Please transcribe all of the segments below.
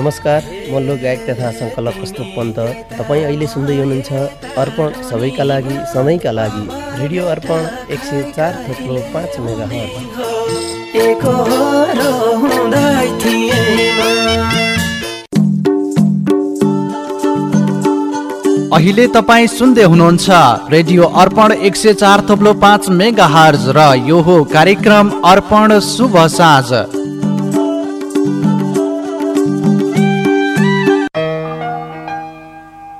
नमस्कार म लोक गायक तथा सङ्कलक कस्तो पन्त। तपाईँ अहिले सुन्दै हुनुहुन्छ अर्पण सबैका लागि सधैँका लागि। रेडियो अर्पण एक सय चार थोप्लो पाँच मेगा अहिले तपाईँ सुन्दै हुनुहुन्छ रेडियो अर्पण एक सय चार थोप्लो पाँच मेगा हर्ज र यो हो कार्यक्रम अर्पण शुभ साँझ।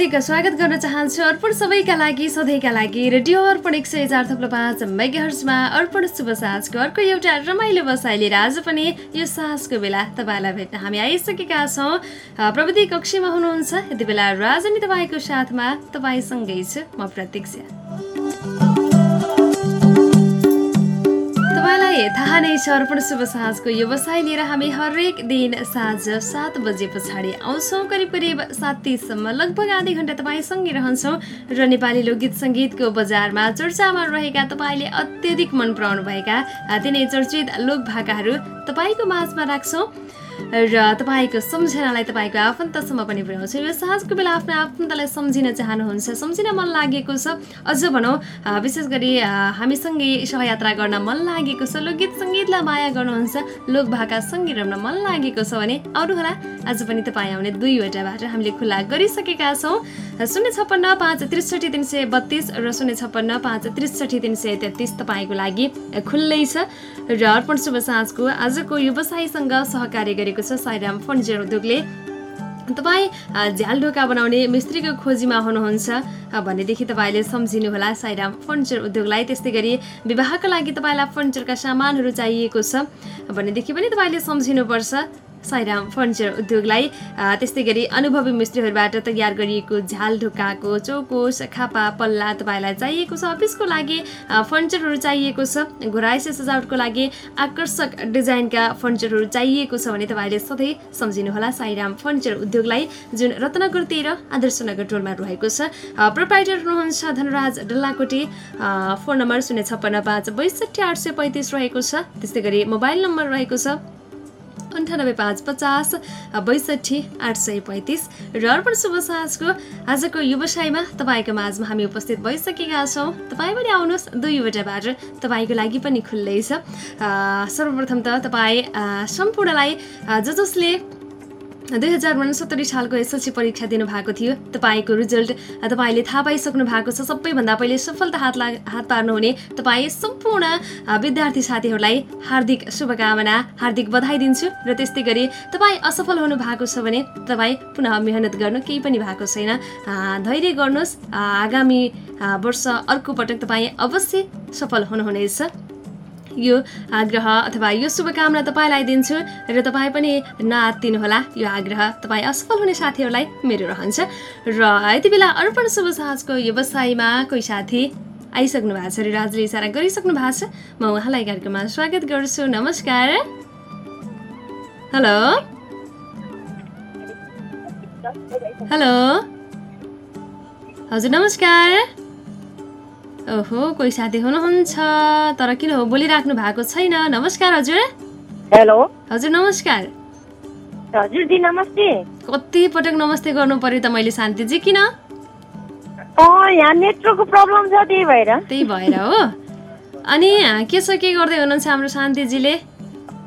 हार्दिक स्वागत गर्न चाहन्छु अर्पण सबैका लागि सधैँका लागि रेडियो अर्पण एक सय चार थप्लो पाँच अर्पण शुभ साँझको अर्को एउटा रमाइलो बसाइ लिएर आज पनि यो साँझको बेला तपाईँलाई भेट्न हामी आइसकेका छौँ। प्रविधि कक्षीमा हुनुहुन्छ। यति बेला राजनी तपाईँको साथमा तपाईँसँगै छु। म प्रतीक्षा। थाहा नै छ अर्पण शुभ साँझको व्यवसाय लिएर हामी हरेक दिन साँझ सात बजे पछाडि आउँछौँ। करिब करिब सात तिससम्म लगभग आधी घन्टा तपाईँसँगै रहन्छौँ र नेपाली लोकगीत सङ्गीतको बजारमा चर्चामा रहेका तपाईँले अत्यधिक मन पराउनु भएका तिनै चर्चित लोक भाकाहरू तपाईँको माझमा राख्छौँ। र तपाईँको सम्झनालाई तपाईँको आफन्तसम्म पनि पुर्याउँछु। यो साँझको बेला आफ्नो आफन्तलाई सम्झिन चाहनुहुन्छ सम्झिन मन लागेको छ अझ भनौँ विशेष गरी हामीसँगै सहयात्रा गर्न मन लागेको छ लोकगीत सङ्गीतलाई माया गर्नुहुन्छ लोक भाका सङ्गीत रम्न मन लागेको छ भने होला। आज पनि तपाईँ आउने दुईवटा बाटो हामीले खुल्ला गरिसकेका छौँ। शून्य छप्पन्न पाँच त्रिसठी तिन सय बत्तिस र शून्य छप्पन्न पाँच त्रिसठी तिन सय तेत्तिस तपाईँको लागि खुल्लै छ। र अर्पण शुभ साँझको आजको व्यवसायीसँग सहकार्य गरेको छ साईराम फर्निचर उद्योगले तपाईँ झ्याल ढोका बनाउने मिस्त्रीको खोजीमा हुनुहुन्छ भनेदेखि तपाईँले सम्झिनुहोला साईराम फर्निचर उद्योगलाई। त्यस्तै गरी विवाहको लागि तपाईँलाई फर्निचरका सामानहरू चाहिएको छ भनेदेखि पनि तपाईँले सम्झिनुपर्छ। साईराम फर्निचर उद्योगलाई त्यस्तै गरी अनुभवी मिस्त्रीहरूबाट तयार गरिएको झ्याल ढोकाको चौकोस खापा पल्ला तपाईँलाई चाहिएको छ अफिसको लागि फर्निचरहरू चाहिएको छ घोराइसे सजावटको लागि आकर्षक डिजाइनका फर्निचरहरू चाहिएको छ भने तपाईँले सधैँ सम्झिनुहोला साईराम फर्निचर उद्योगलाई जुन रत्नगर तेह्र आदर्श नगर टोलमा रहेको छ। प्रोपाइटर हुनुहुन्छ धनराज डल्लाकोटी। फोन नम्बर शून्य छप्पन्न पाँच बैसठी आठ सय पैँतिस रहेको छ। त्यस्तै गरी मोबाइल नम्बर रहेको छ। अन्ठानब्बे पाँच पचास बैसठी आठ सय पैँतिस। र अर्पण शुभ साँझको आजको व्यवसायमा तपाईँको माझमा हामी उपस्थित भइसकेका छौँ। तपाईँ पनि आउनुहोस् दुईवटा बाटो तपाईँको लागि पनि खुल्लै छ। सर्वप्रथम त तपाईँ सम्पूर्णलाई ज जसले दुई हजार उनसत्तरी सालको एसएलसी परीक्षा दिनुभएको थियो। तपाईँको रिजल्ट तपाईँले थाहा पाइसक्नु भएको छ। सबैभन्दा पहिले सफलता हात ला हात पार्नुहुने तपाईँ सम्पूर्ण विद्यार्थी साथीहरूलाई हार्दिक शुभकामना हार्दिक बधाई दिन्छु र त्यस्तै गरी तपाईँ असफल हुनु भएको छ भने तपाईँ पुनः मेहनत गर्नु केही पनि भएको छैन। धैर्य गर्नुहोस्। आगामी वर्ष अर्को पटक तपाईँ अवश्य सफल हुनुहुनेछ। यो आग्रह अथवा यो शुभकामना तपाईँलाई दिन्छु र तपाईँ पनि नआत्तिनुहोला यो आग्रह तपाईँ असफल हुने साथीहरूलाई मेरो रहन्छ। र यति बेला अर्पण शुभ साँझको व्यवसायमा कोही साथी आइसक्नु भएको छ र राजले इसारा गरिसक्नु भएको छ। म उहाँलाई कार्यक्रममा स्वागत गर्छु। नमस्कार। हेलो। हेलो। हजुर नमस्कार। ओहो कोही साथी हुनुहुन्छ? तर किन हो बोलिराख्नु भएको छैन। नमस्कार हजुर। हेलो। हजुर नमस्कार। हजुर दी नमस्ते। कति पटक नमस्ते गर्नु पर्यो त मैले शान्तिजी किन? यहाँ नेटवर्कको प्रब्लम छ त्यही भएर। त्यही भएर हो। अनि के छ के गर्दै हुनुहुन्छ हाम्रो शान्तिजीले?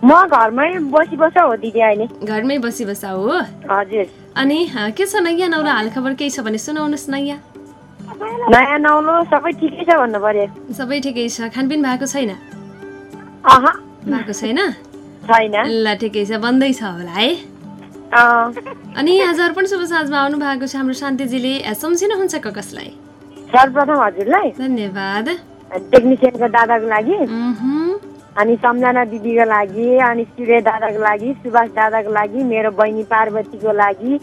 म घरमै बसी बस हो दिदी अहिले। घरमै बसी बसा हो। हजुर। अनि के छ नयाँ? नौलो हालखबर केही छ भने सुनाउनुहोस् नयाँ। नयाँ नौलो सबै ठिकै छ भन्नु पर्यो। सबै ठिकै छ। खानपिन भएको छैन? भएको छैन? छैन। ल ठिकै छ। बन्दैछ होला है? अनि आज अर्पण शुभ साँझमा आउनु भएको छ हाम्रो शान्तिजीले। सम्झिनुहुन्छ क कसलाई? सर्वप्रथम हजुरलाई। धन्यवाद। टेक्निसियनको दादाको लागि। अनि सम्झना दिदीको लागि अनि सूर्य दादाको लागि सुभाष दादाको लागि मेरो बहिनी पार्वतीको लागि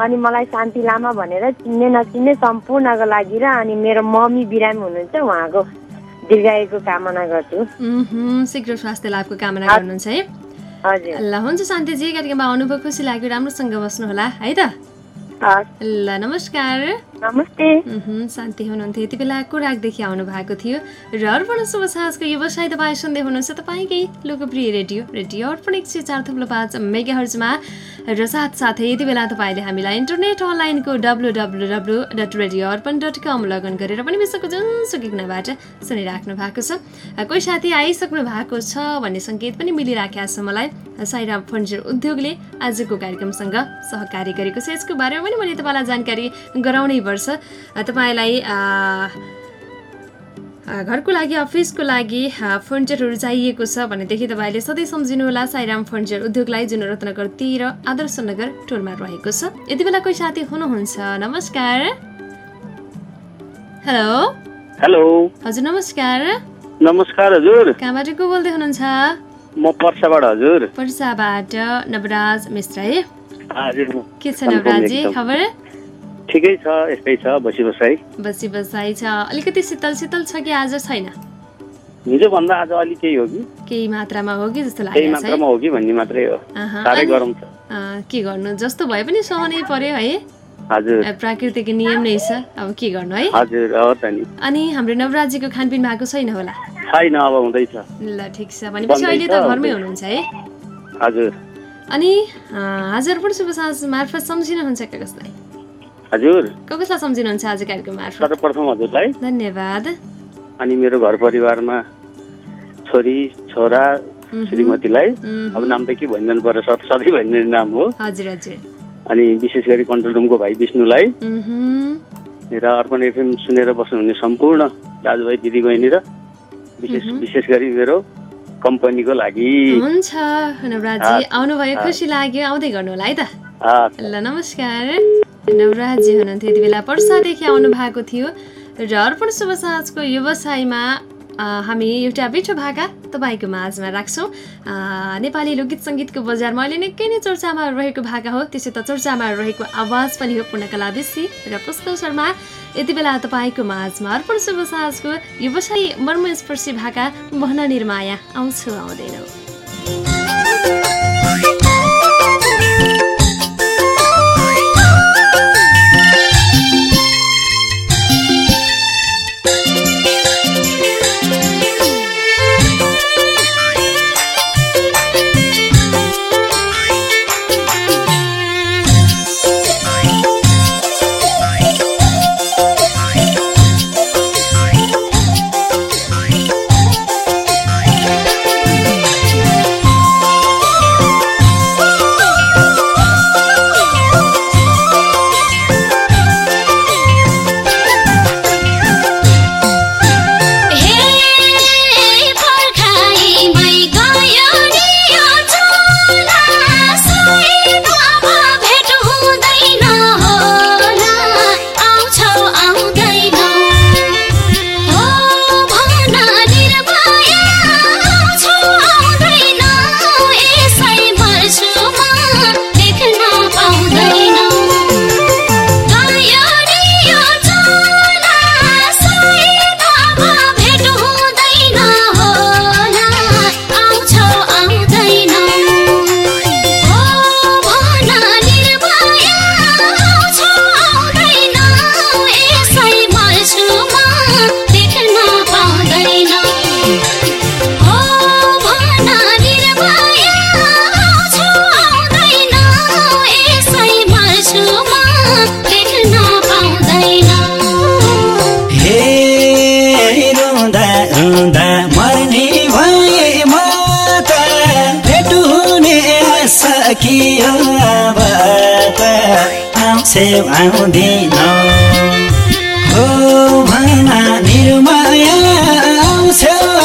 अनि मलाई शान्ति लामा भनेर चिन्ने नचिन्ने सम्पूर्णको लागि र अनि मेरो मम्मी बिरामी हुनुहुन्छ उहाँको दीर्घायुको कामना गर्छु। शीघ्र स्वास्थ्य लाभको कामना गर्नुहुन्छ है। हजुर। ल हुन्छ शान्तिजी कार्यक्रममा आउनुभयो खुसी लाग्यो राम्रोसँग बस्नुहोला है त? ल नमस्कार। नमस्ते। शान्ति हुनुहुन्थ्यो। यति बेला कोराकदेखि आउनु भएको थियो। र अर्पण शुभ साँझको व्यवसाय तपाईँ सुन्दै हुनुहुन्छ तपाईँकै लोकप्रिय रेडियो रेडियो अर्पण एक सय चार थुप्रो पाँच मेगा हर्जमा र साथसाथै यति बेला तपाईँले हामीलाई इन्टरनेट अनलाइनको W W W dot radio Arpan dot com login गरेर पनि विश्वको जुनसुकै कुनाबाट सुनिराख्नु भएको छ। कोही साथी आइसक्नु भएको छ भन्ने सङ्केत पनि मिलिराखेको छ मलाई। साइराम फर्निचर उद्योगले आजको कार्यक्रमसँग सहकारी गरेको छ। यसको बारेमा पनि मैले तपाईँलाई जानकारी गराउनै पर्छ। तपाईँलाई घरको लागि अफिसको लागि फर्निचरहरू चाहिएको छ भनेदेखि तपाईँले सधैँ सम्झिनुहोला साईराम फर्निचर उद्योगलाई जुन रत्नगर ती र आदर्श नगर टोलमा रहेको छ। यति बेला कोही साथी हुनुहुन्छ? नमस्कार। हेलो। हेलो। हजुर नमस्कार। नमस्कार हजुर। कहाँबाट को बोल्दै हुनुहुन्छ? म पर्साबाट हजुर। पर्साबाट नवराज मिश्र है। के छ नवराजी। खबर? ठिकै छ यस्तै छ बसी बसाइ। बसी बसाइ छ। अलिकति शीतल शीतल छ कि आज छैन? हिजोभन्दा आज अलिक केही हो कि? केही मात्रामा हो कि जस्तो केही लागेको छ है मात्रामा हो कि भन्ने मात्रै हो। साह्रै गरम छ। के गर्नु? जस्तो भए पनि सहनै पर्यो है? हजुर। प्राकृतिक नियम नै छ। अब के गर्नु है? हजुर हो त नि। अनि हाम्रो नवराजीको खानपिन भएको छैन होला? छैन अब हुँदैछ। ल ठिक छ। भनेपछि अहिले त घरमै। हुनुहुन्छ है? हजुर। अनि हजुर पनि शुभ साँझ मार्फत सम्झिनुहुन्छ क कसलाई? हजुर। क कसलाई सम्झिनुहुन्छ आज कार्यक्रम मार्फत? सर्वप्रथम हजुरलाई। धन्यवाद। अनि मेरो घर परिवारमा छोरी छोरा श्रीमतीलाई अब नाम त के भनिदिनु पर्यो सध- सधैँ भनिदिने नाम हो। हजुर हजुर। अनि विशेष गरी कन्ट्रोल रुमको भाइ विष्णुलाई। र अर्पण एफएम सुनेर बस्नुहुने सम्पूर्ण दाजुभाइ दिदीबहिनी र विशेष विशेष गरी मेरो कम्पनीको लागि। हुन्छ नवराजी। आउनुभयो। खुसी लाग्यो। आउँदै गर्नु होला है त? ल नमस्कार। नवराजी हुनुहुन्थ्यो यति बेला पर्सादेखि आउनु भएको थियो र अर्पण शुभ साँझको व्यवसायमा हामी एउटा मिठो भाका तपाईँको माझमा राख्छौँ। नेपाली लोकगीत सङ्गीतको बजारमा अहिले निकै नै चर्चामा रहेको भाका हो। त्यसै त चर्चामा रहेको आवाज पनि हो पूर्णकला बेसी र पुष्प शर्मा यति बेला तपाईँको माझमा अर्पण शुभ साँझको व्यवसाय मर्मस्पर्शी भाका बहन निर्माया आउँछु आउँदैनौ। आउँदिन। हो भना निर्माया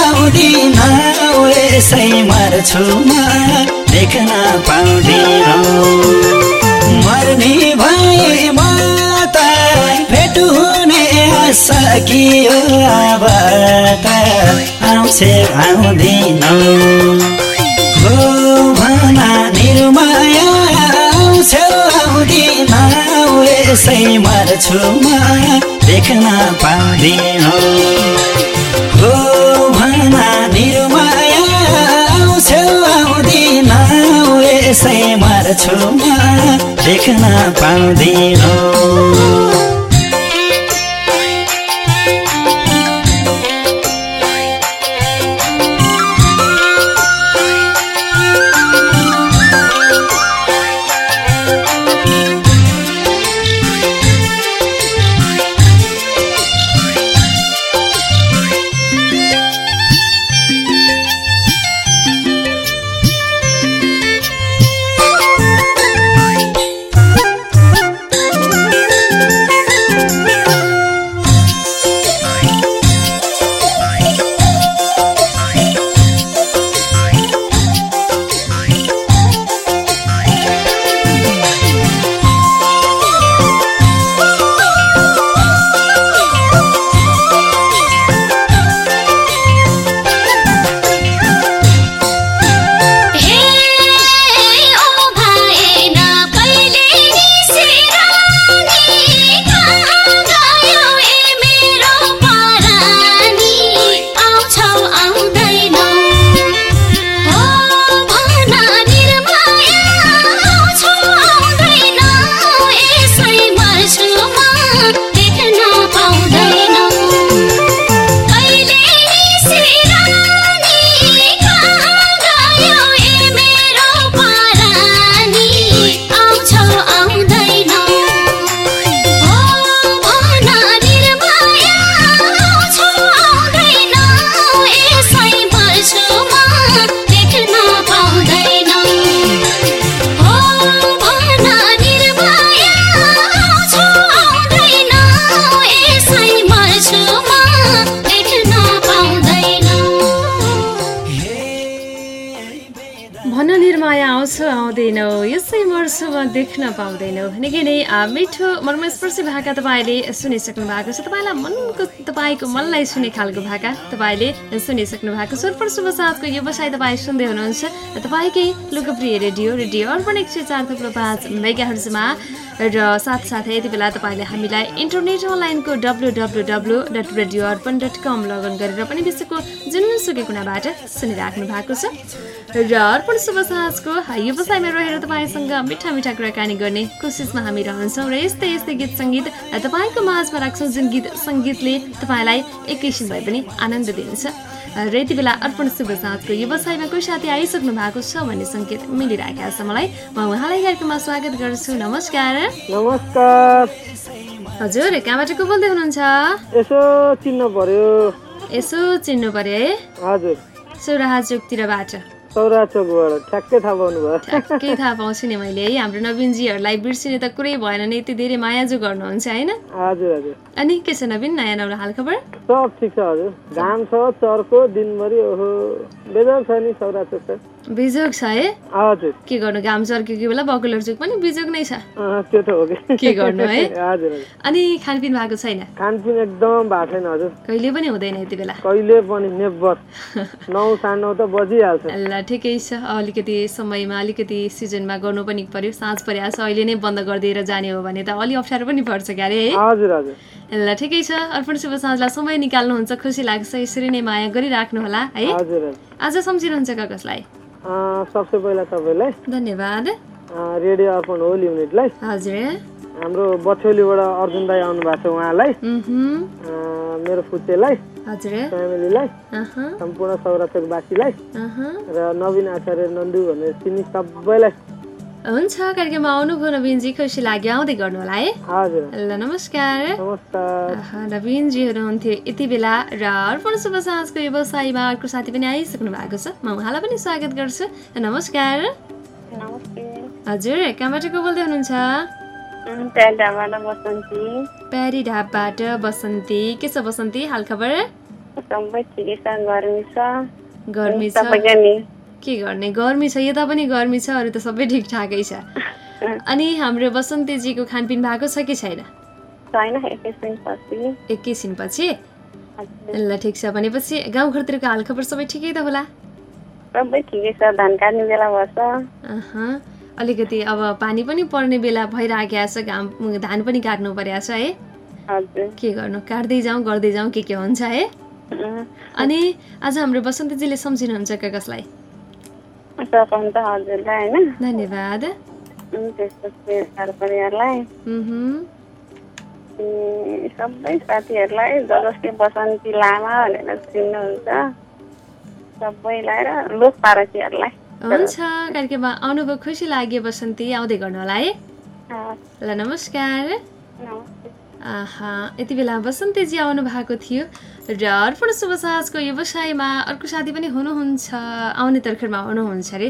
आउँदिन यसै मर्छु म देख्न पाउँदिन। मर्ने भए म त भेट हुने सकियो अब त आउँछे आउँदिन। हो भना निर्माया आउँछ आउँदिन यसै मर्छु म। देख्न पाउँदिन हो। भना निर्माया आउँछ आउँदिन यसै मर्छु म। देख्न पाउँदिन मिठो मर्मस्पर्शी भाका तपाईँले सुनिसक्नु भएको छ। तपाईँलाई मनको तपाईँको मनलाई सुने खालको भाका तपाईँले सुनिसक्नु भएको छ। शुभ साथको व्यवसाय तपाईँ सुन्दै हुनुहुन्छ। तपाईँकै लोकप्रिय रेडियो रेडियो अर्पण एक सय चार थुप्रो पाँच मेगाहर्जमा। र साथसाथै यति बेला तपाईँले हामीलाई इन्टरनेट अनलाइनको W W W dot radio Arpan dot com login गरेर पनि विश्वको जुनसुकै कुनाबाट सुनिराख्नु भएको छ। र अर्पण शुभ साँझको व्यवसायमा रहेर तपाईँसँग मिठा मिठा कुराकानी गर्ने कोसिसमा हामी रहन्छौँ। र यस्तै यस्तै गीत सङ्गीत तपाईँको माझमा राख्छौँ जुन गीत सङ्गीतले तपाईँलाई एकैछिन भए पनि आनन्द दिन्छ। र यति बेला अर्पण शुभ साँझको व्यवसायमा कोही साथी आइसक्नु भएको छ भन्ने सङ्केत मिलिरहेको छ मलाई। म उहाँलाई कार्यक्रममा स्वागत गर्छु। नमस्कार। नमस्कार। हजुर कहाँबाट को बोल्दै हुनुहुन्छ? यसो चिन्नु पर्यो। यसो चिन्नु पर्यो है? हजुर। सौरा चोकबाट ठ्याक्कै थाहा पाउँछु नि मैले। है हाम्रो नवीनजीहरूलाई बिर्सिने त कुरै भएन नि यति धेरै मायाजु गर्नुहुन्छ होइन? अनि के छ नवीन नयाँ नौलो हालखबर? सब ठिक छ हजुर। घाम छ चर्को दिनभरि ओहो। बेजार छ नि सौरा चोक त। बिजोग छ है? हजुर। के गर्नु? घाम चर्केको बेला बकुलर चोक पनि बिजोग नै छ। त्यो त हो कि। के गर्नु है? हजुर अनि खानपिन भएको छैन? खानपिन एकदम भएको छैन हजुर। कहिले पनि हुँदैन यति बेला? कहिले पनि नेभर नौ साढे नौ त बजिहाल्छ। ल ठिकै छ। अलिकति समयमा अलिकति सिजनमा गर्नु पनि पर्यो। साँझ परिहाल्छ अहिले नै बन्द गरिदिएर जाने हो भने त अलि अप्ठ्यारो पनि पर्छ क्यारे है? हजुर हजुर। ल ठिकै छ। अर्पण शुभ साँझलाई समय निकाल्नुहुन्छ। खुसी लाग्छ। यसरी नै माया गरिराख्नु होला है आज सम्झिनुहुन्छ कसलाई? सबसे पहिला तपाईँलाई धन्यवाद रेडियो अर्पण होल युनिटलाई हजुर हाम्रो बछौलीबाट अर्जुन दाई आउनु भएको छ उहाँलाई मेरो फुच्चेलाई हजुर फ्यामिलीलाई अहँ, सम्पूर्ण सौराचोकवासीलाई अहँ। र नवीन आचार्य नन्दु भनेर चिनी सबैलाई हुन्छ कार्यक्रममा आउनुभयो नवीनजी खुसी लाग्यो आउँदै गर्नु होला है ल नमस्कार। नवीनजी हुनुहुन्थ्यो यति बेला र अर्पण शुभ साँझको व्यवसायमा अर्को साथी पनि आइसक्नु भएको छ। म उहाँलाई पनि स्वागत गर्छु। नमस्कार। हजुर कहाँबाट को बोल्दै हुनुहुन्छ? प्यारी ढापबाट बसन्ती। के छ बसन्ती ठिकै छ गर्मी छ। के गर्ने? गर्मी छ यता पनि गर्मी छ अरू त सबै ठिकठाकै छ। अनि हाम्रो बसन्तीजीको खानपिन भएको छ कि छैन? छैन एकैछिन पछि एकैछिनपछि ल ठिक छ भनेपछि गाउँघरतिरको हालखबर सबै ठिकै त होला? सबै ठिकै छ धान काट्ने बेला भएछ। अहँ, अलिकति अब पानी पनि पर्ने बेला भइराखेको छ घाम धान पनि काट्नु परेको छ है? के गर्नु? काट्दै जाउँ गर्दै जाउँ के के हुन्छ है? अनि आज हाम्रो बसन्तीजीले सम्झिनुहुन्छ कसलाई? सघाउनु त हजुरलाई होइन धन्यवाद त्यसपछि घर परिवारलाई सबै साथीहरूलाई ज जसले बसन्ती लामा भनेर चिन्नुहुन्छ सबैलाई र लोक पारसीहरूलाई हुन्छ कार्यक्रममा आउनुभयो खुसी लाग्यो बसन्ती आउँदै गर्नु होला है। अँ, ल नमस्कार। नमस्ते। आहा यति बेला बसन्तीजी आउनु भएको थियो। र अर्पण शुभ साँझको व्यवसायमा अर्को साथी पनि हुनुहुन्छ। आउने तर्खरमा हुनुहुन्छ अरे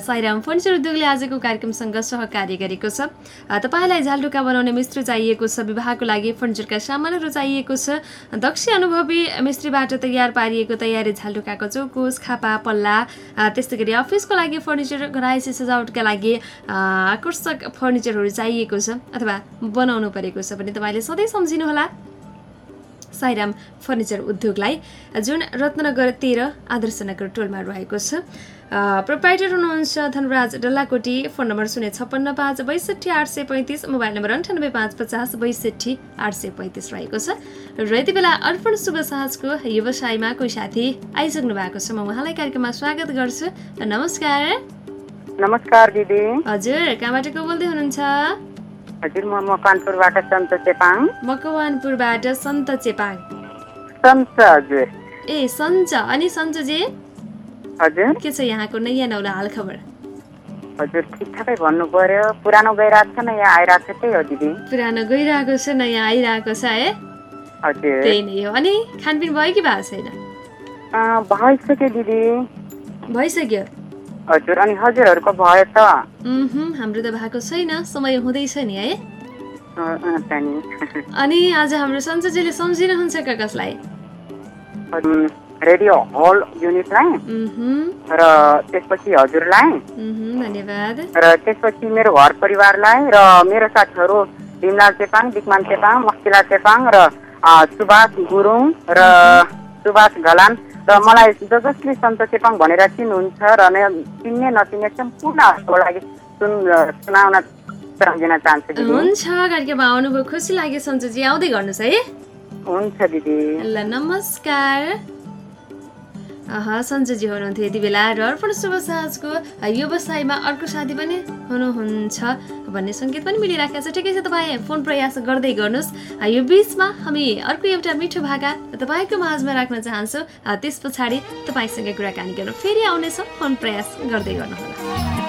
साईराम फर्निचर उद्योगले आजको कार्यक्रमसँग सहकार्य गरेको छ। तपाईँलाई झालढुका बनाउने मिस्त्री चाहिएको छ विवाहको लागि फर्निचरका सामानहरू चाहिएको छ। दक्ष अनुभवी मिस्त्रीबाट तयार पारिएको तयारी झालढुकाको चौकोस खापा पल्ला त्यस्तै गरी अफिसको लागि फर्निचर घरायसी सजावटका लागि आकर्षक फर्निचरहरू चाहिएको छ अथवा बनाउनु परेको छ भने तपाईँले सधैँ सम्झिनुहोला। साईराम फर्निचर उद्योगलाई जुन रत्नगर तेह्र आदर्शनगर टोलमा रहेको छ। प्रोपाइटर हुनुहुन्छ धनराज डल्लाकोटी। फोन नम्बर शून्य छप्पन्न पाँच बैसठी आठ सय पैँतिस। मोबाइल नम्बर अन्ठानब्बे पाँच पचास बैसठी आठ सय पैँतिस रहेको छ। र यति बेला अर्पण शुभ साहजको व्यवसायमा कोही साथी आइसक्नु भएको छ। म उहाँलाई कार्यक्रममा स्वागत गर्छु। नमस्कार। नमस्कार दिदी। हजुर कहाँबाट को बोल्दै हुनुहुन्छ? हजुर म मकवानपुरबाट सन्त चेपाङ। मकवानपुरबाट सन्त चेपाङ। सन्त हजुर। ए सन्च अनि सन्चुजी हजुर। के छ यहाँको नयाँ नौलो हालखबर? हजुर ठिकठाकै भन्नु पर्यो पुरानो गइरहेको छ नयाँ आइरहेको छ त्यही हो दिदी। पुरानो गइरहेको छ नयाँ आइरहेको छ है हजुर। त्यही नै हो। अनि खानपिन भयो कि भएको छैन? भइसक्यो दिदी। भइसक्यो? हजुर अनि हजुरहरूको भयो त? हाम्रो त भएको छैन। समय हुँदैछ नि है? अनि आज हाम्रो सन्चजीले सम्झिनुहुन्छ क कसलाई? रेडियो हल युनिटलाई? र त्यसपछि हजुरलाई? धन्यवाद। र त्यसपछि मेरो घर परिवारलाई र मेरो साथीहरू भीमलाल चेपाङ दिकमान चेपाङ मस्तिला चेपाङ र सुभाष गुरुङ र सुभाष घलान र मलाई ज जसले सन्त चेपाङ भनेर चिन्नुहुन्छ र न- चिन्ने नचिन्ने सम्पूर्णहरूको लागि सुन सुनाउन सम्झिन चाहन्छु हुन्छ कार्यक्रममा आउनुभयो। खुसी लाग्यो सन्चुजी आउँदै गर्नुहोस् है। हुन्छ दिदी। ल नमस्कार। सन्चुजी हुनुहुन्थ्यो यति बेला र अर्पण शुभ साँझको व्यवसायमा अर्को साथी पनि हुनुहुन्छ भन्ने सङ्केत पनि मिलिराखेको छ। ठिकै छ तपाईँ फोन प्रयास गर्दै गर्नुहोस्। यो बिचमा हामी अर्को एउटा मिठो भाका तपाईँको माझमा राख्न चाहन्छौँ। त्यस पछाडि तपाईँसँग कुराकानी गर्न फेरि आउनेछौँ। फोन प्रयास गर्दै गर्नुहोला।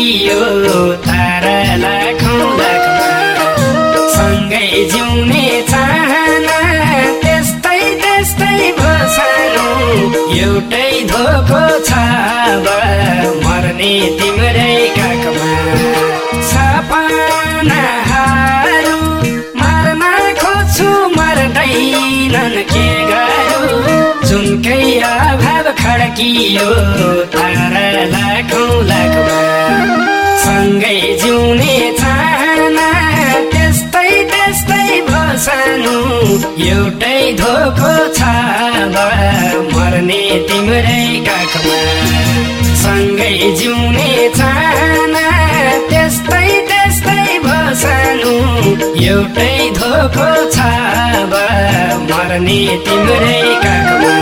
खड्कियो तारा लाखौँ लाखमा सँगै जिउने चाहना त्यस्तै त्यस्तै बसानु। एउटै धोको छ मर्ने तिम्रै काखमा। सपनाहरू मर्न खोज्छु मर्दैनन् के? जुनकै अभाव खड्कियो तारा लाखौँ लाखमा सँगै जिउने चाहना त्यस्तै त्यस्तै बसानु। एउटै धोको छ मर्ने तिम्रै काखमा। सँगै जिउने चाहना त्यस्तै त्यस्तै बसानु। एउटै धोको छ मर्ने तिम्रै काखमा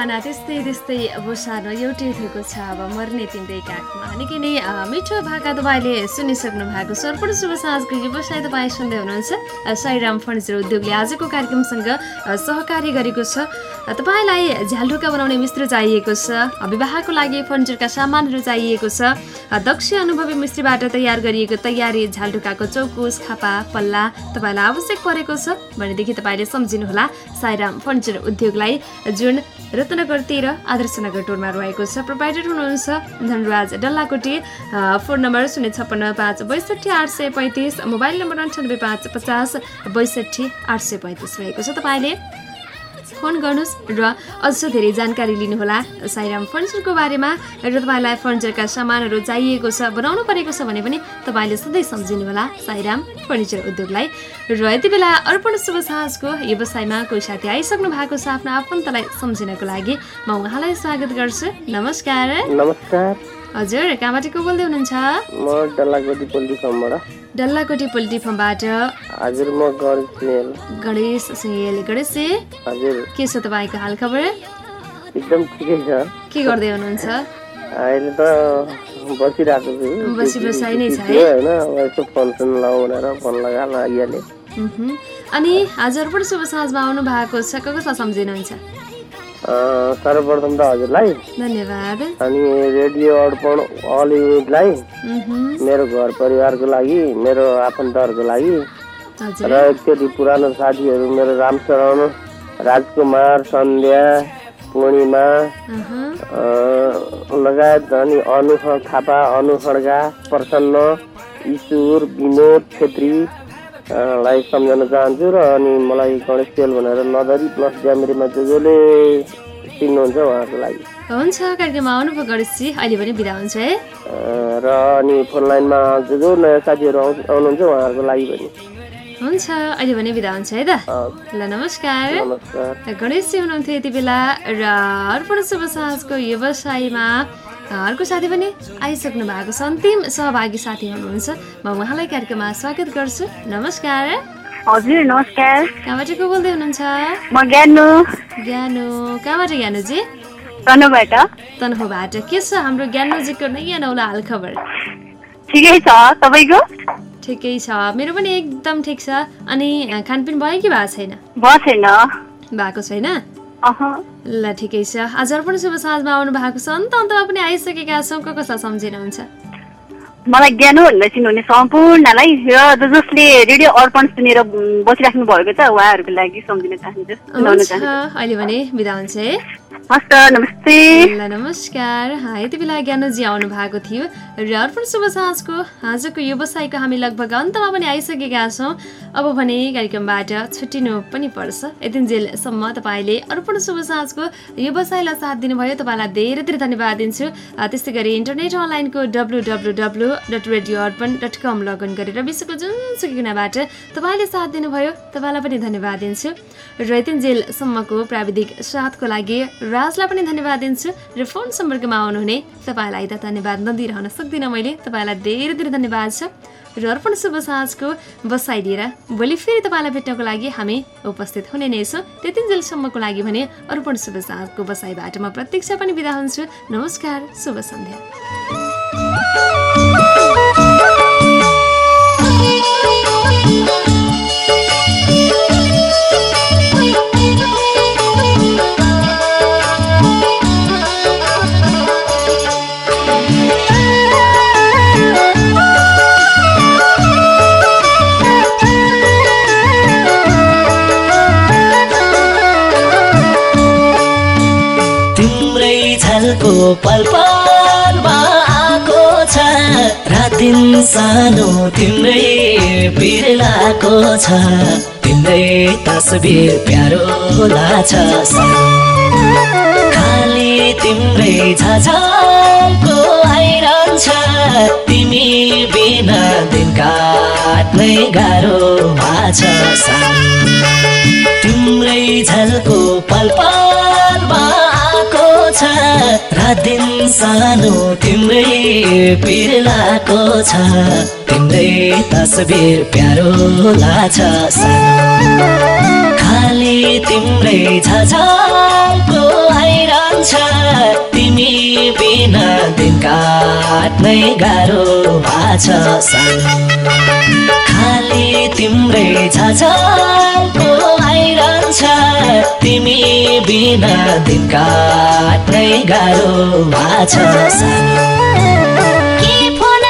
चाहना त्यस्तै त्यस्तै अब सानो एउटै थोको छ अब मर्ने तिम्रै काखमा। निकै नै मिठो भाका तपाईँले सुनिसक्नु भएको छ। अर्पण शुभ साँझको व्यवसाय तपाईँ सुन्दै हुनुहुन्छ। साईराम फर्निचर उद्योगले आजको कार्यक्रमसँग सहकार्य गरेको छ। तपाईँलाई झ्यालढुका बनाउने मिस्त्री चाहिएको छ। विवाहको लागि फर्निचरका सामानहरू चाहिएको छ। दक्ष अनुभवी मिस्त्रीबाट तयार गरिएको तयारी झ्यालढुकाको चौकुस खापा पल्ला तपाईँलाई आवश्यक परेको छ भनेदेखि तपाईँले सम्झिनुहोला। साईराम फर्निचर उद्योगलाई जुन रत्नगर तेह्र आदर्शनगर टोलमा रहेको छ। प्रोभाइडर हुनुहुन्छ धनराज डल्लाकोटी। फोन नम्बर शून्य छप्पन्न पाँच बैसठी आठ सय पैँतिस। मोबाइल नम्बर अन्ठानब्बे पाँच पचास बैसठी आठ सय पैँतिस रहेको छ। तपाईँले फोन गर्नुहोस् र अझ धेरै जानकारी लिनुहोला। साईराम फर्निचरको बारेमा र तपाईँलाई फर्निचरका सामानहरू चाहिएको छ बनाउनु परेको छ भने पनि तपाईँले सधैँ सम्झिनुहोला साईराम फर्निचर उद्योगलाई। र यति बेला अर्पण शुभ साँझको व्यवसायमा कोही साथी आइसक्नु भएको छ आफ्नो आफन्तलाई सम्झिनको लागि म उहाँलाई स्वागत गर्छु। नमस्कार। नमस्कार। हजुर कहाँबाट को बोल्दै हुनुहुन्छ? म डल्लाकोटी पोल्ट्री फार्मबाट। डल्लाकोटी पोल्ट्री फार्मबाट। हजुर म गणेश सिंहेल। गणेश सिंहले गणेश हजुर। के छ तपाईँको हालखबर? एकदम ठिकै छ। के गर्दै हुनुहुन्छ? अहिले त बसिरहेको छु। बसी बसाइ नै छ। है? थियो होइन अब यसो फोन सुन लगाउँ भनेर फोन आइहालेँ मह्म। अनि हजुर पनि शुभ साँझमा आउनु भएको छ कसलाई सम्झिनुहुन्छ? सर्वप्रथम त हजुरलाई। धन्यवाद। अनि रेडियो अर्पण अल युनिटलाई। मेरो घर परिवारको लागि मेरो आफन्तहरूको लागि। र एकचोटि पुरानो साथीहरू मेरो रामशरण राजकुमार सन्ध्या पूर्णिमा लगायत अनि अनु थापा अनु खड्गा प्रसन्न ईश्वर विनोद छेत्री लाई सम्झन चाहन्छु र अनि मलाई गणेश तेल भनेर नदरी प्लस ज्यामिरीमा जो जसले चिन्नुहुन्छ उहाँहरूको लागि। हुन्छ कार्यक्रममा आउनुभयो गणेशजी। अहिले पनि बिदा हुन्छ है। र अनि फोन लाइनमा जो जो नयाँ साथीहरू आउ- आउनुहुन्छ उहाँहरूको लागि पनि। हुन्छ अहिले भने बिदा हुन्छ है त। ल नमस्कार। गणेशजी हुनुहुन्थ्यो यति बेला र अर्पण शुभ साँझको व्यवसायमा अर्को साथी पनि आइसक्नु भएको छ अन्तिम सहभागी साथी हुनुहुन्छ। म उहाँलाई कार्यक्रममा स्वागत गर्छु। नमस्कार। हजुर नमस्कार। कहाँबाट को बोल्दै हुनुहुन्छ? म ज्ञानु। ज्ञानु कहाँबाट ज्ञानुजी? तनहुबाट। तनहुबाट। के छ हाम्रो ज्ञानुजीको नयाँ नौला हालखबर ठिकै छ। तपाईँको? ठिकै छ। मेरो पनि एकदम ठिक छ। अनि खानपिन भयो कि भएको छैन? भयो छैन। भएको छैन। ल ठिकै छ। आज पनि शुभ साँझमा आउनु भएको छ। अन्त अन्तमा पनि आइसकेका छौँ। कसलाई सम्झिनुहुन्छ? मलाई ज्ञानो भनेर चिन्नुहुने सम्पूर्णलाई। र जसले रेडियो अर्पण सुनेर बसिराख्नु भएको छ उहाँहरूको लागि सम्झिन चाहन्छु अहिले भने बिदा हुन्छ है। हस् त नमस्ते। ल नमस्कार। यति बेला ज्ञानजी आउनु भएको थियो। र अर्पण शुभ साँझको आजको व्यवसायको हामी लगभग अन्तमा पनि आइसकेका छौँ। अब भने कार्यक्रमबाट छुट्टिनु पनि पर्छ। यतिन्जेलसम्म तपाईँले अर्पण शुभ साँझको व्यवसायलाई साथ दिनुभयो। तपाईँलाई धेरै धेरै धन्यवाद दिन्छु। त्यस्तै गरी इन्टरनेट अनलाइनको W W W dot radio Arpan dot com login गरेर विश्वको जुनसुकै कुनाबाट तपाईँले साथ दिनुभयो तपाईँलाई पनि धन्यवाद दिन्छु। र यतिन्जेलसम्मको प्राविधिक साथको लागि राजलाई पनि धन्यवाद दिन्छु र फोन सम्पर्कमा आउनुहुने तपाईँलाई त धन्यवाद नदिइरहन सक्दिनँ मैले तपाईँलाई धेरै धेरै धन्यवाद छ। र अर्पण शुभ साँझको बसाइ लिएर भोलि फेरि तपाईँलाई भेट्नको लागि हामी उपस्थित हुने नै छौँ। त्यतिन्जेलसम्मको लागि भने अर्पण शुभ साँझको बसाइबाट म प्रतीक्षा पनि बिदा हुन्छु। नमस्कार शुभ सन्ध्या। झल्को पल पलमा आएको छ। रात दिन सानो तिम्रै बिरलाको छ। तिम्रै तस्बिर प्यारो लाग्छ। खाली तिम्रै झझल्को आइरहन्छ तिमी बिना दिन काट्नै गाह्रो भएको छ तिम्रै झल्को पल पलमा आएको छ। रात दिन सानो तिम्रै पिर्लाको छ। तिम्रै तस्बिर प्यारो लाग्छ। खाली तिम्रै झझल्को आइरहन्छ तिमी बिना दिन काट्नै गाह्रो भएको छ खाली तिम्रै झझल्को आइरहन्छ तिमी बिना दिन काट्नै गाह्रो भएको छ के फोन